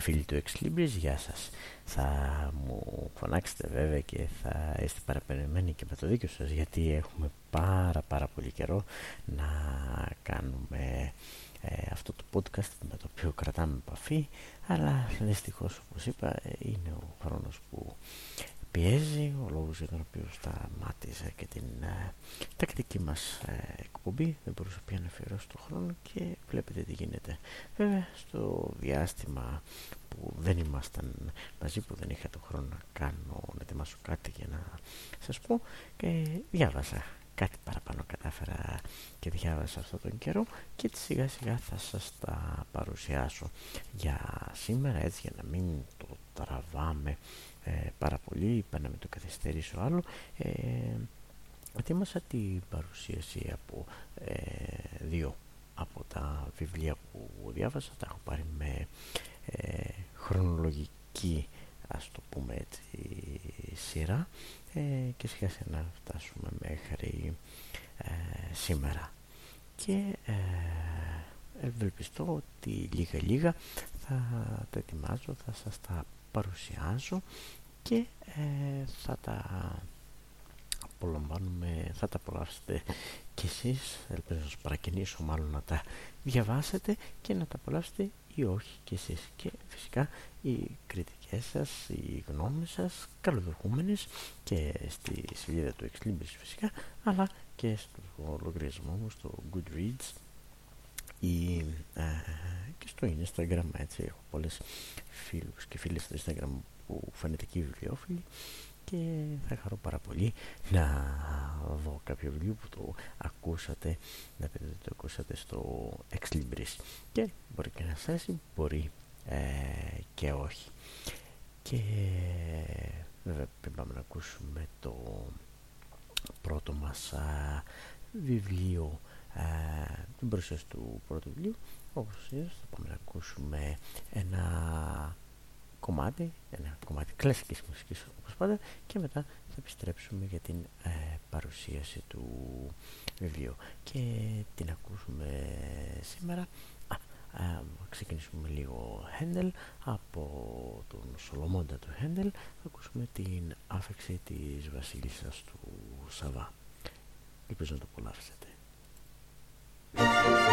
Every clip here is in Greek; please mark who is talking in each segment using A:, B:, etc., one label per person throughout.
A: Φίλες και φίλοι του Ex γεια σας. Θα μου φωνάξετε βέβαια και θα είστε παραπενεμένοι και με το δίκιο σας γιατί έχουμε πάρα πάρα πολύ καιρό να κάνουμε ε, αυτό το podcast με το οποίο κρατάμε επαφή αλλά δυστυχώς όπως είπα είναι ο χρόνος που πιέζει ο λόγος για τον οποίο σταμάτησα και την ε, τακτική μας ε, εκπομπή δεν μπορούσα πια να αφιερώσω το χρόνο και βλέπετε τι γίνεται. Βέβαια στο διάστημα που δεν ήμασταν μαζί που δεν είχα το χρόνο να κάνω να ετοιμάσω κάτι για να σας πω και διάβασα κάτι παραπάνω κατάφερα και διάβασα αυτόν τον καιρό και σιγά σιγά θα σας τα παρουσιάσω. Για σήμερα έτσι για να μην το τραβάμε ε, πάρα πολύ, είπα να μην το καθυστερήσω άλλο. Ε, ετοίμασα την παρουσίαση από ε, δύο από τα βιβλία που διάβασα, τα έχω πάρει με ε, χρονολογική ας το πούμε έτσι σειρά. Ε, και σιγά σιγά να φτάσουμε μέχρι ε, σήμερα. Και ε, ευελπιστώ ότι λίγα λίγα θα τα ετοιμάζω, θα σας τα παρουσιάζω και ε, θα τα απολαμβάνουμε, θα τα απολαύσετε κι εσείς, ελπίζω να σας παρακινήσω μάλλον να τα διαβάσετε και να τα απολαύσετε ή όχι κι εσείς. Και φυσικά οι κριτικές σας, οι γνώμες σας καλοδοχούμενες και στη σελίδα του Exlibris φυσικά αλλά και στο λογαριασμό μου στο Goodreads ή ε, και στο Instagram έτσι έχω πολλές φίλους και φίλες στο Instagram που φαίνεται οι βιβλιοφίλοι και θα χαρώ πάρα πολύ να δω κάποιο βιβλίο που το ακούσατε να πείτε ότι το ακούσατε στο Ex Libris. Και μπορεί και να σας μπορεί ε, και όχι. Και βέβαια πριν πάμε να ακούσουμε το πρώτο μας α, βιβλίο α, την παρουσίαση του πρώτου βιβλίου όπως είδες θα πάμε να ακούσουμε ένα κομμάτι, ένα κομμάτι κλασικής μουσικής όπως πάντα και μετά θα επιστρέψουμε για την ε, παρουσίαση του βιβλίου. Και την ακούσουμε σήμερα. Α, ε, ξεκινήσουμε λίγο Χέντελ από τον Σολομόντα του Χέντελ θα ακούσουμε την άφεξη της βασίλισσας του Σαββά. Ελπίζω να το απολαύσετε Música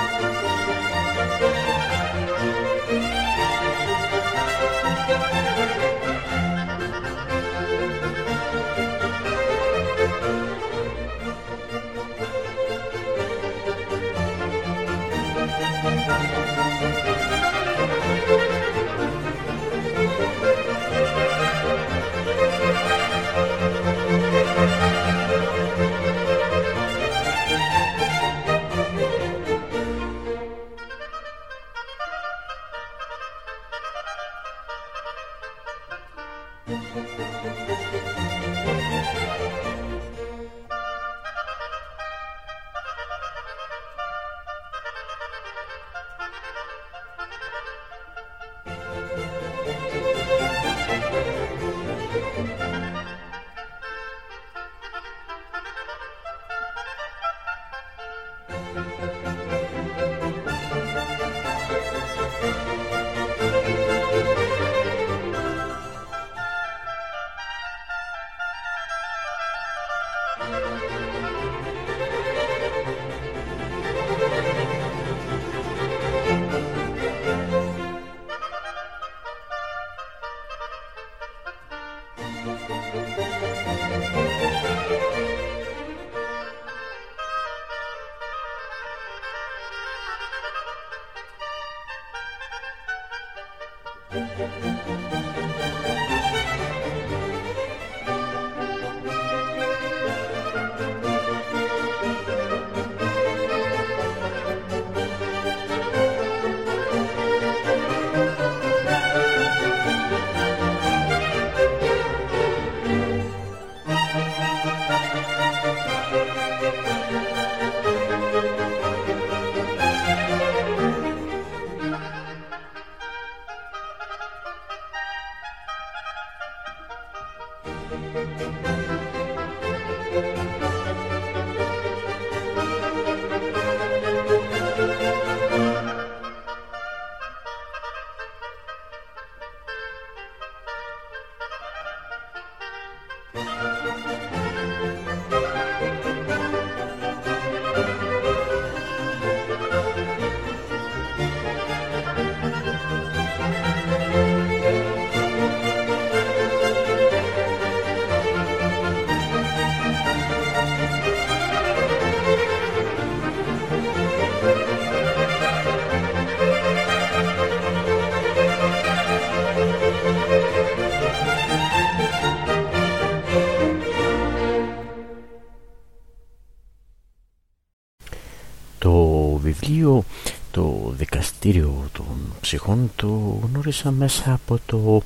A: Βιβλίο το δικαστήριο των ψυχών το γνώρισα μέσα από το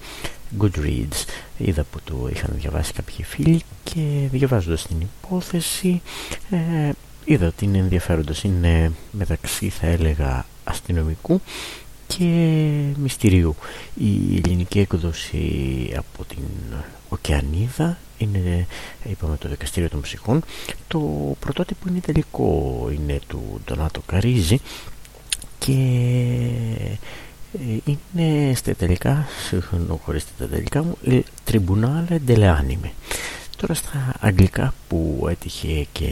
A: Goodreads. Είδα που το είχαν διαβάσει κάποιοι φίλοι και διαβάζοντας την υπόθεση ε, είδα ότι είναι ενδιαφέροντας. Είναι μεταξύ θα έλεγα αστυνομικού και μυστηρίου. Η ελληνική έκδοση από την Οκεανίδα είναι είπαμε το δικαστήριο των ψυχών το πρωτότυπο είναι τελικό είναι του Ντονάτο Καρίζη και ε, είναι στα τελικά, χωρίς τα τελικά μου, Tribunale delle Anime. Τώρα στα αγγλικά που έτυχε και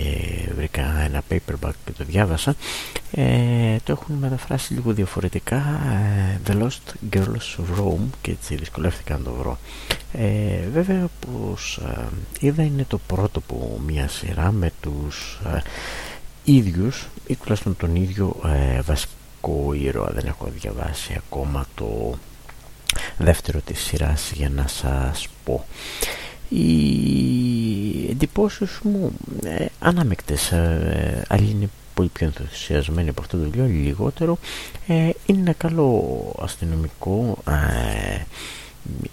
A: βρήκα ένα paperback και το διάβασα ε, το έχουν μεταφράσει λίγο διαφορετικά ε, The Lost Girls of Rome και έτσι δυσκολεύτηκα να το βρω. Ε, βέβαια πως ε, είδα είναι το πρώτο που μια σειρά με τους ε, ίδιους ή τουλάχιστον τον ίδιο βασικό ήρωα. Δεν έχω διαβάσει ακόμα το δεύτερο της σειράς για να σας πω οι εντυπώσεις μου ε, ανάμεκτες ε, άλλοι είναι πολύ πιο ενθουσιασμένοι από αυτό το βιβλίο λιγότερο. Ε, είναι ένα καλό αστυνομικό ε,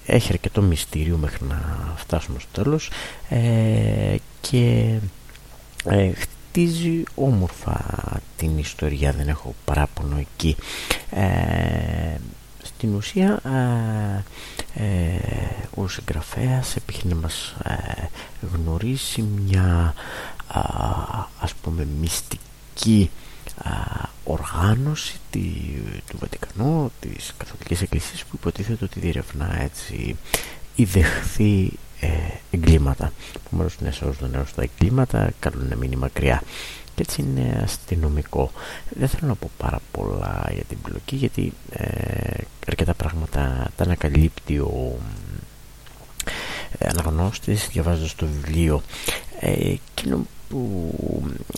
A: έχει αρκετό μυστήριο μέχρι να φτάσουμε στο τέλος ε, και ε, χτίζει όμορφα την ιστορία δεν έχω παράπονο εκεί στην ουσία ε, ο συγγραφέας επιχειρεί να μας ε, γνωρίσει μια α, ας πούμε μυστική οργάνωση τη, του Βατικανού της Καθολικής Εκκλησίας που υποτίθεται ότι διερευνά έτσι ή δεχθεί ε, εγκλήματα. Επομένως είναι σε όσο νέος στα εγκλήματα καλό να μείνει μακριά και έτσι είναι αστυνομικό. Δεν θέλω να πω πάρα πολλά για την πλοκή γιατί ε, αρκετά πράγματα τα ανακαλύπτει ο ε, αναγνώστης διαβάζοντας το βιβλίο. Ε, εκείνο που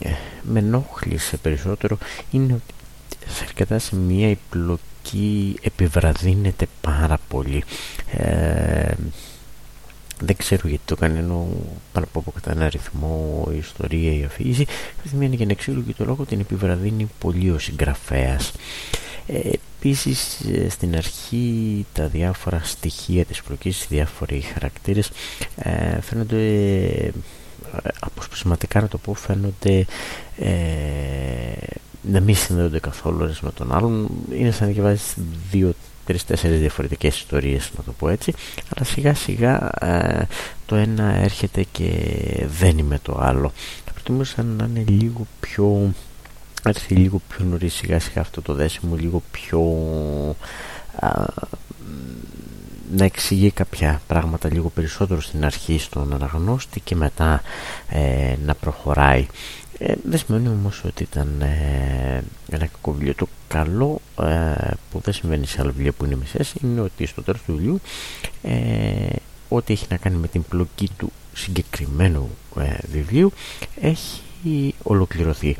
A: ε, με ενόχλησε περισσότερο είναι ότι σε αρκετά σημεία η πλοκή επιβραδύνεται πάρα πολύ. Ε, δεν ξέρω γιατί το κάνει ενώ πάνω από κατά ένα αριθμό η ιστορία η αφήγηση σημαίνει για να εξήγηλο το λόγο την επιβραδύνει πολύ ο συγγραφέας. Ε, επίσης ε, στην αρχή τα διάφορα στοιχεία της προκύσης διάφοροι χαρακτήρες ε, φαίνονται ε, αποσπασματικά να το πω φαίνονται ε, να μην συνδέονται καθόλου με τον άλλον. Είναι σαν να διαβάζεις δύο τρεις-τέσσερις διαφορετικές ιστορίες να το πω έτσι. Αλλά σιγά σιγά ε, το ένα έρχεται και δένει με το άλλο. Θα προτιμούσα να είναι λίγο πιο έρθει λίγο πιο νωρίς. Σιγά σιγά αυτό το δέσιμο λίγο πιο να εξηγεί κάποια πράγματα λίγο περισσότερο στην αρχή στον αναγνώστη και μετά ε, να προχωράει ε, δεν σημαίνει όμως ότι ήταν ε, ένα κακό βιβλίο. Το καλό ε, που δεν συμβαίνει σε άλλα βιβλία που είναι μισές είναι ότι στο τέλος του βιβλίου ε, ό,τι έχει να κάνει με την πλοκή του συγκεκριμένου ε, βιβλίου έχει ολοκληρωθεί.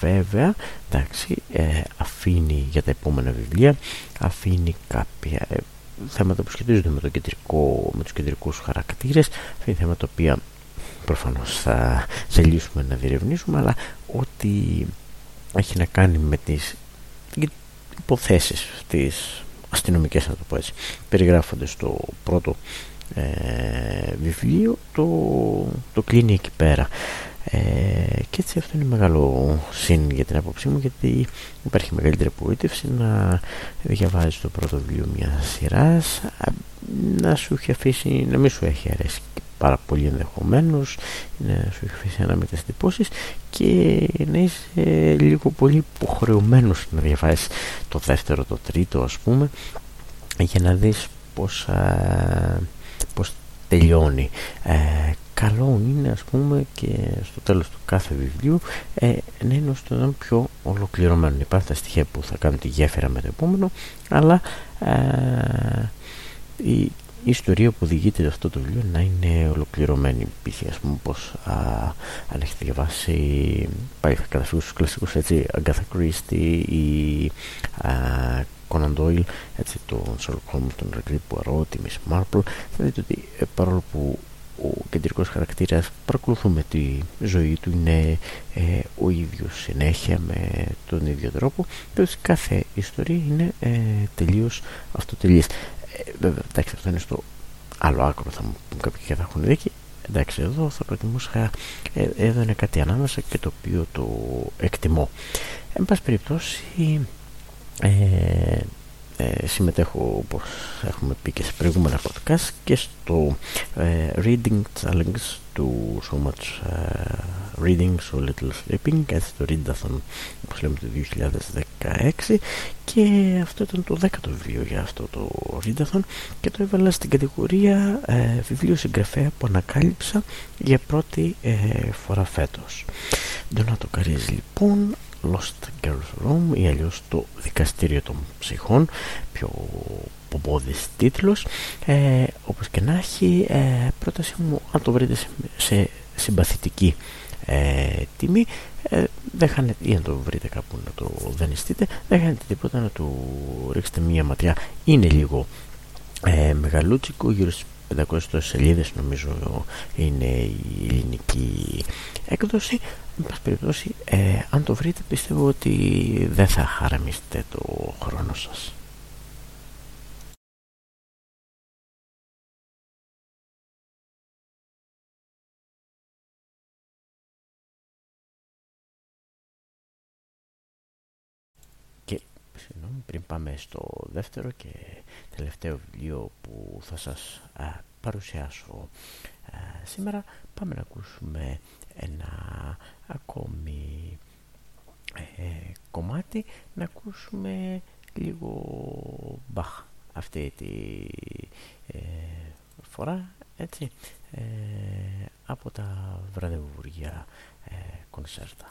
A: Βέβαια, εντάξει, αφήνει για τα επόμενα βιβλία, αφήνει κάποια θέματα που σχετίζονται με, το κεντρικό, με τους κεντρικούς χαρακτήρες, αφήνει θέματα τα οποία προφανώς θα θελήσουμε να διερευνήσουμε αλλά ό,τι έχει να κάνει με τις υποθέσεις τις αστυνομικές να το πω έτσι περιγράφονται στο πρώτο ε, βιβλίο το, το κλείνει εκεί πέρα. Ε, και έτσι αυτό είναι μεγάλο σύν για την άποψή μου γιατί υπάρχει μεγαλύτερη απογοήτευση να διαβάζει το πρώτο βιβλίο μια σειράς. Να σου έχει αφήσει να μην σου έχει αρέσει πάρα πολύ ενδεχομένως να σου έχει αφήσει ανάμετες εντυπώσεις και να είσαι λίγο πολύ υποχρεωμένος να διαβάσεις το δεύτερο, το τρίτο ας πούμε για να δεις πώς, πώς τελειώνει. Ε, καλό είναι ας πούμε και στο τέλος του κάθε βιβλίου ε, να είναι όσο πιο ολοκληρωμένο. Υπάρχουν τα στοιχεία που θα κάνουν τη γέφυρα με το επόμενο αλλά ε, η, η ιστορία που διηγείται αυτό το βιβλίο να είναι ολοκληρωμένη π.χ. ας πούμε πως α, αν έχετε διαβάσει πάει θα καταφύγω στους κλασικούς έτσι Agatha Christie ή α, Conan Doyle έτσι τον Sherlock Holmes, τον Hercule Poirot, τη Miss Marple θα δείτε ότι ε, παρόλο που ο κεντρικός χαρακτήρας παρακολουθούμε τη ζωή του είναι ε, ο ίδιος συνέχεια με τον ίδιο τρόπο και κάθε ιστορία είναι ε, τελείως αυτοτελής ε, βέβαια εντάξει αυτό είναι στο άλλο άκρο θα μου πούν κάποιοι και θα έχουν δίκη. Εντάξει εδώ θα προτιμούσα ε, εδώ είναι κάτι ανάμεσα και το οποίο το εκτιμώ. Εν πάση περιπτώσει ε, ε, συμμετέχω όπως έχουμε πει και σε προηγούμενα podcast και στο ε, Reading Challenge του So Much ε, Reading, So Little Sleeping έτσι το Readathon όπως λέμε το 2016 και αυτό ήταν το δέκατο βιβλίο για αυτό το Readathon και το έβαλα στην κατηγορία ε, βιβλίο συγγραφέα που ανακάλυψα για πρώτη φορά φέτος. Ντονάτο Καρίζ λοιπόν Lost Girls Room ή αλλιώς το δικαστήριο των ψυχών πιο πομπόδης τίτλος. Ε, όπως και να έχει ε, πρόταση μου αν το βρείτε σε, συμπαθητική ε, τιμή ε, δεν χάνετε ή αν το βρείτε κάπου να το δανειστείτε δεν χάνετε τίποτα να του ρίξετε μία ματιά. Είναι λίγο ε, μεγαλούτσικο γύρω στις 500 σελίδες νομίζω είναι η ελληνική έκδοση Εν πάση περιπτώσει, ε, αν το βρείτε πιστεύω ότι δεν θα χαραμίσετε το χρόνο σας. Και συγγνώμη, πριν πάμε στο δεύτερο και τελευταίο βιβλίο που θα σας παρουσιάσω σήμερα, πάμε να ακούσουμε ένα ακόμη ε, κομμάτι να ακούσουμε λίγο μπαχ αυτή τη ε, φορά έτσι ε, από τα βραδεβουργία ε, κονσέρτα.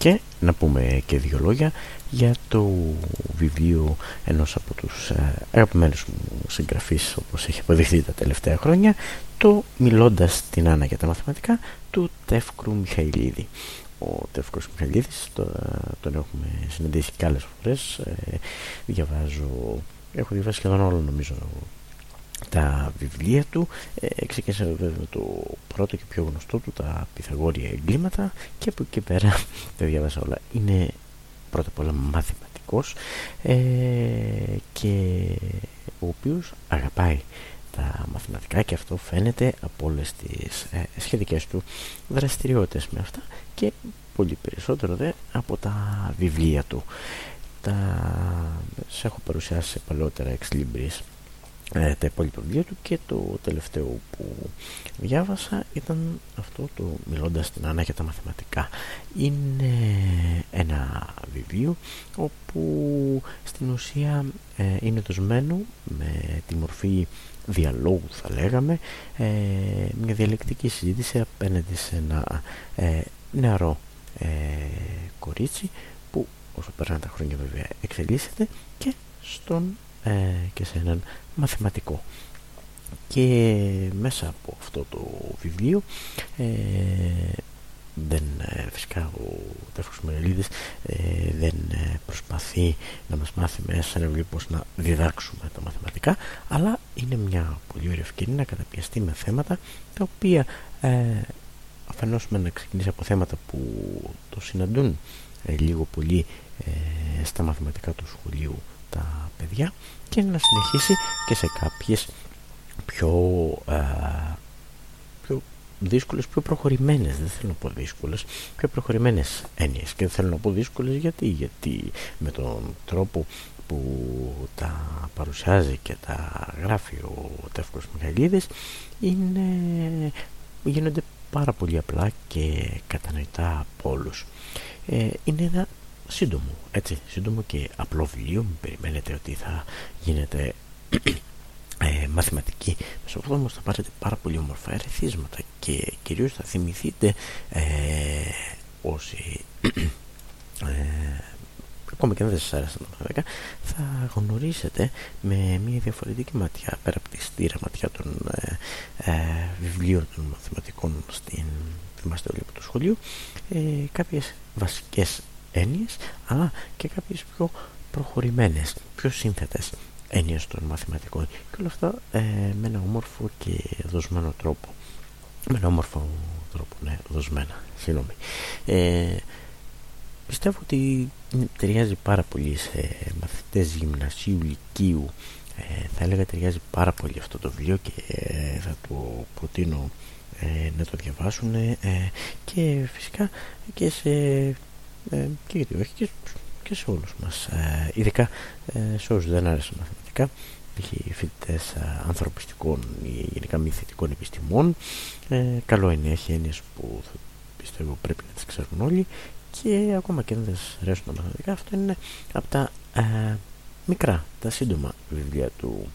A: Και να πούμε και δύο λόγια για το βιβλίο ενός από τους ε, αγαπημένους μου συγγραφείς όπως έχει αποδειχθεί τα τελευταία χρόνια το «Μιλώντας την Άννα για τα μαθηματικά» του Τεύκρου Μιχαηλίδη. Ο Τεύκρος Μιχαηλίδης το, τον έχουμε συναντήσει και άλλες φορές ε, διαβάζω, έχω διαβάσει σχεδόν όλο νομίζω τα βιβλία του ε, ξεκίνησε βέβαια με το πρώτο και πιο γνωστό του τα Pythagória εγκλήματα και από εκεί πέρα τα διάβασα όλα. Είναι πρώτα απ' όλα μαθηματικός ε, και ο οποίος αγαπάει τα μαθηματικά και αυτό φαίνεται από όλες τις ε, σχετικές του δραστηριότητες με αυτά και πολύ περισσότερο δε από τα βιβλία του. Τα σε έχω παρουσιάσει σε παλαιότερα εξ ε, τα υπόλοιπα βιβλία του και το τελευταίο που διάβασα ήταν αυτό το «Μιλώντας στην Άννα για τα μαθηματικά». Είναι ένα βιβλίο όπου στην ουσία ε, είναι δοσμένο με τη μορφή διαλόγου θα λέγαμε ε, μια διαλεκτική συζήτηση απέναντι σε ένα ε, νεαρό ε, κορίτσι που όσο περνάνε τα χρόνια βέβαια εξελίσσεται και στον ε, και σε έναν μαθηματικό. Και μέσα από αυτό το βιβλίο ε, δεν, ε, φυσικά ο Τεύχος Μεγαλίδης ε, δεν προσπαθεί να μας μάθει μέσα σε ένα βιβλίο πώς να διδάξουμε τα μαθηματικά αλλά είναι μια πολύ ωραία ευκαιρία να καταπιαστεί με θέματα τα οποία ε, αφενός με να ξεκινήσει από θέματα που το συναντούν λίγο πολύ στα μαθηματικά του σχολείου τα παιδιά και να συνεχίσει και σε κάποιες πιο, α, πιο δύσκολες, πιο προχωρημένες δεν θέλω να πω δύσκολες πιο προχωρημένες έννοιες και δεν θέλω να πω δύσκολες γιατί, γιατί με τον τρόπο που τα παρουσιάζει και τα γράφει ο Τεύκος Μιχαηλίδης είναι, γίνονται πάρα πολύ απλά και κατανοητά από όλους. Ε, είναι ένα σύντομο, έτσι, σύντομο και απλό βιβλίο. Μην περιμένετε ότι θα γίνεται ε, μαθηματική μεσοπρόθεσμα θα πάρετε πάρα πολύ όμορφα ερεθίσματα και κυρίως θα θυμηθείτε ε, όσοι ε, ακόμα και αν δεν σας άρεσαν τα μαθηματικά θα γνωρίσετε με μια διαφορετική ματιά πέρα από τη στήρα ματιά των ε, ε, βιβλίων των μαθηματικών στην θυμάστε όλοι από το σχολείο ε, κάποιες βασικές έννοιες αλλά και κάποιες πιο προχωρημένες, πιο σύνθετες έννοιες των μαθηματικών. Και όλα αυτά ε, με ένα όμορφο και δοσμένο τρόπο. Με ένα όμορφο τρόπο, ναι, δοσμένα, συγγνώμη. Ε, πιστεύω ότι ταιριάζει πάρα πολύ σε μαθητές γυμνασίου, λυκείου ε, θα έλεγα ταιριάζει πάρα πολύ αυτό το βιβλίο και ε, θα το προτείνω ε, να το διαβάσουν και φυσικά και σε ε, και γιατί όχι και, και σε όλους μας ε, ειδικά ε, σε όσους δεν άρεσαν μαθηματικά π.χ. φοιτητές ε, ανθρωπιστικών ή γενικά μη θετικών επιστημών ε, καλό είναι, έχει έννοιες που πιστεύω πρέπει να τις ξέρουν όλοι και ακόμα και αν δεν σας αρέσουν τα μαθηματικά αυτό είναι από τα ε, μικρά, τα σύντομα βιβλία του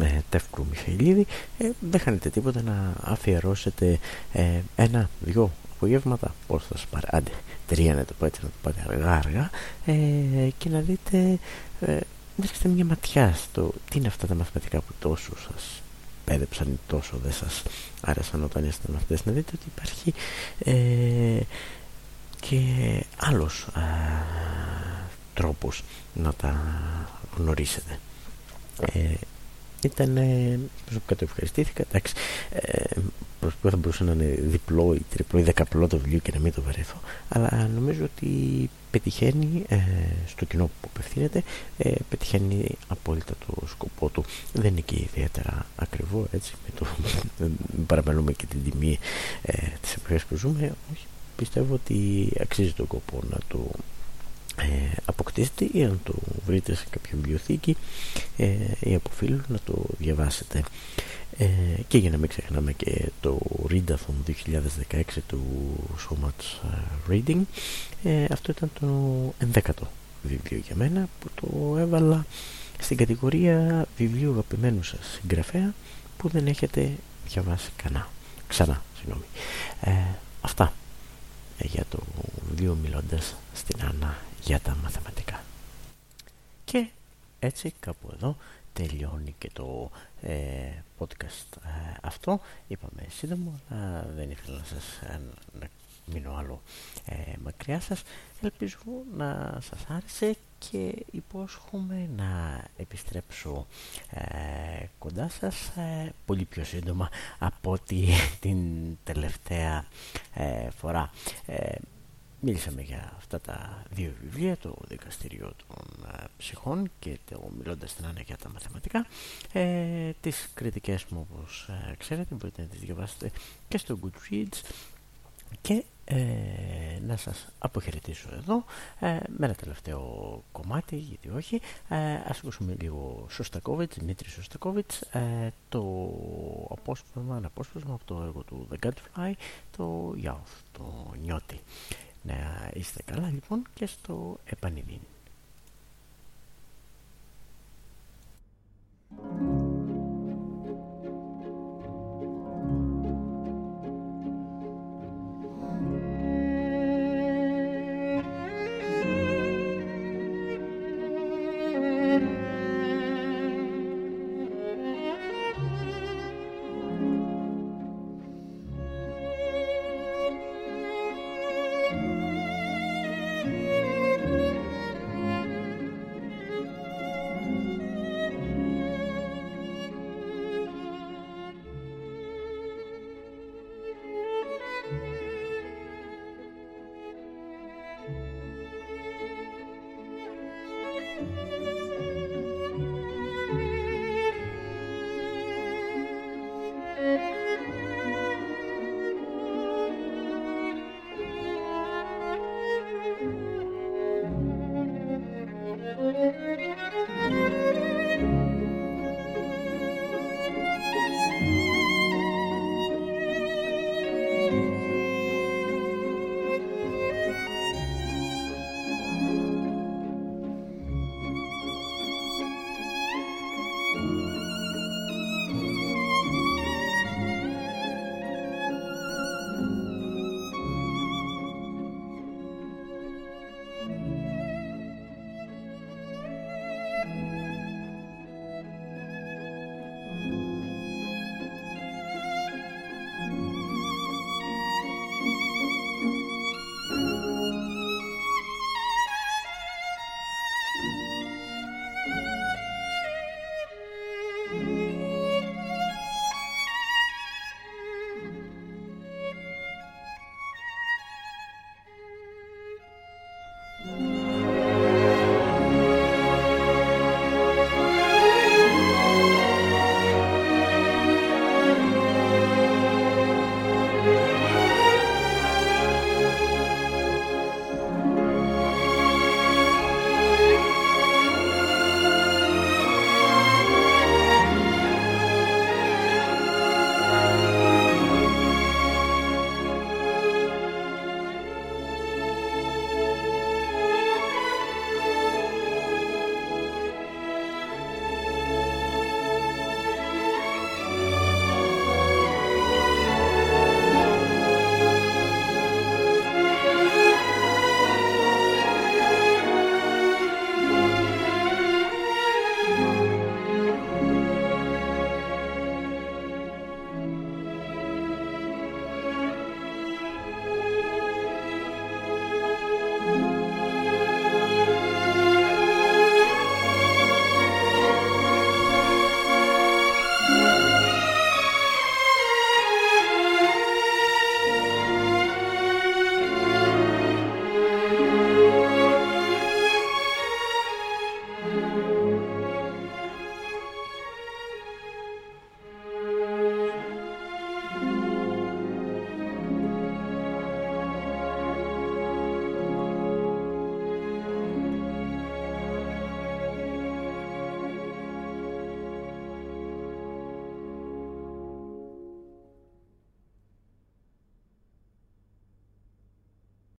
A: ε, Τεύκρου Μιχαηλίδη ε, δεν χάνετε τίποτα να αφιερώσετε ε, ένα, δυο απογεύματα πώς θα σας πάρει άντε τρία να το πω έτσι να το πάτε αργά αργά ε, και να δείτε ε, να ρίξετε μια ματιά στο τι είναι αυτά τα μαθηματικά που τόσο σας πέδεψαν ή τόσο δεν σας άρεσαν όταν ήσασταν αυτές. Να δείτε ότι υπάρχει ε, και άλλος ε, τρόπος να τα γνωρίσετε. Ε, ήταν προσωπικά το ευχαριστήθηκα εντάξει ε, προσωπικά θα μπορούσε να είναι διπλό ή τριπλό ή δεκαπλό το βιβλίο και να μην το βαρεθώ αλλά νομίζω ότι πετυχαίνει ε, στο κοινό που απευθύνεται ε, πετυχαίνει απόλυτα το σκοπό του. Δεν είναι και ιδιαίτερα ακριβό έτσι με το, παραμελούμε και την τιμή ε, της εποχής που ζούμε. Όχι, πιστεύω ότι αξίζει τον κόπο να το ε, αποκτήσετε ή αν το βρείτε σε κάποια βιβλιοθήκη ε, ή από φίλους να το διαβάσετε ε, και για να μην ξεχνάμε και το Readathon 2016 του So Much ε, Reading ε, αυτό ήταν το 11ο βιβλίο για μένα που το έβαλα στην κατηγορία βιβλίου αγαπημένου σας συγγραφέα που δεν έχετε διαβάσει κανά, ξανά συγγνώμη. Ε, αυτά για το δύο μιλώντας στην Άννα για τα μαθηματικά. Και έτσι κάπου εδώ τελειώνει και το ε, podcast ε, αυτό. Είπαμε σύντομο, αλλά δεν ήθελα να σας ε, να μείνω άλλο μακριά σας. Ελπίζω να σας άρεσε και υπόσχομαι να επιστρέψω κοντά σας πολύ πιο σύντομα από ότι την τελευταία φορά. Μίλησαμε για αυτά τα δύο βιβλία, το Δικαστήριο των ε, Ψυχών και το Μιλώντας στην Άννα για τα Μαθηματικά. Ε, τις κριτικές μου, όπως ε, ξέρετε, μπορείτε να τις διαβάσετε και στο Goodreads και ε, να σας αποχαιρετήσω εδώ ε, με ένα τελευταίο κομμάτι, γιατί όχι. Ε, ας ακούσουμε λίγο Σωστακόβιτς, Δημήτρης Σωστακόβιτς, ε, το απόσπασμα, ένα απόσπασμα από το έργο του The Godfly, το Youth, το νιώτη. Να είστε καλά λοιπόν και στο επανειδήν.